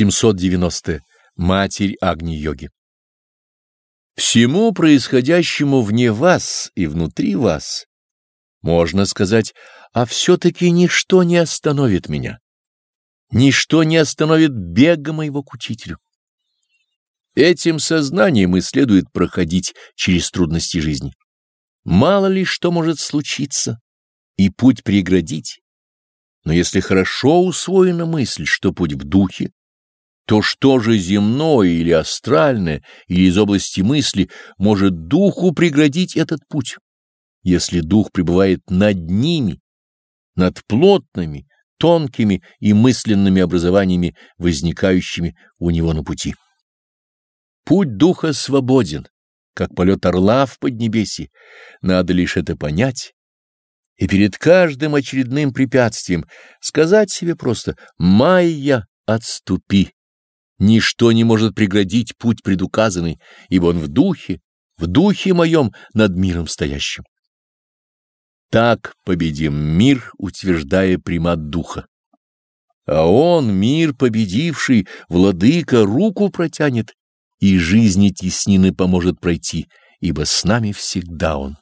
790. -е. Матерь Агни-йоги. Всему происходящему вне вас и внутри вас, можно сказать, а все-таки ничто не остановит меня. Ничто не остановит бега моего к учителю. Этим сознанием и следует проходить через трудности жизни. Мало ли что может случиться, и путь преградить. Но если хорошо усвоена мысль, что путь в духе, то что же земное или астральное, или из области мысли может духу преградить этот путь, если дух пребывает над ними, над плотными, тонкими и мысленными образованиями, возникающими у него на пути. Путь духа свободен, как полет орла в поднебесье, надо лишь это понять и перед каждым очередным препятствием сказать себе просто «Майя, отступи». Ничто не может преградить путь предуказанный, ибо он в духе, в духе моем над миром стоящим. Так победим мир, утверждая примат духа. А он, мир победивший, владыка, руку протянет, и жизни теснины поможет пройти, ибо с нами всегда он.